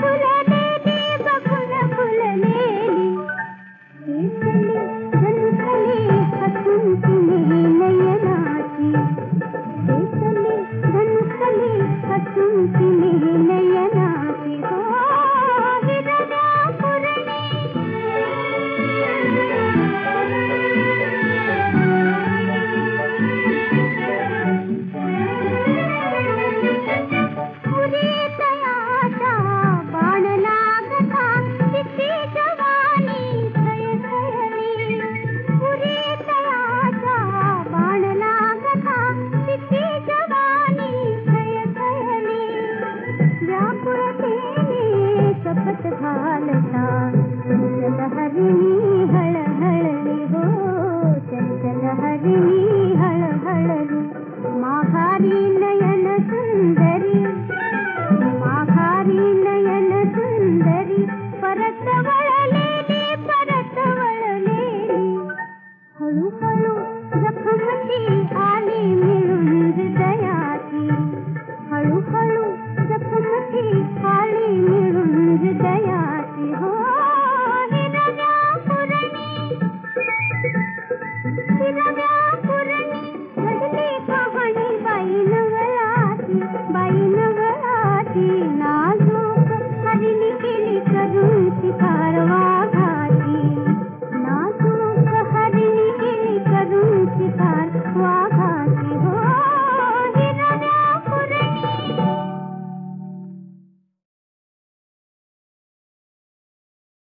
खुला परत वळलेली. हळूहळू जखमची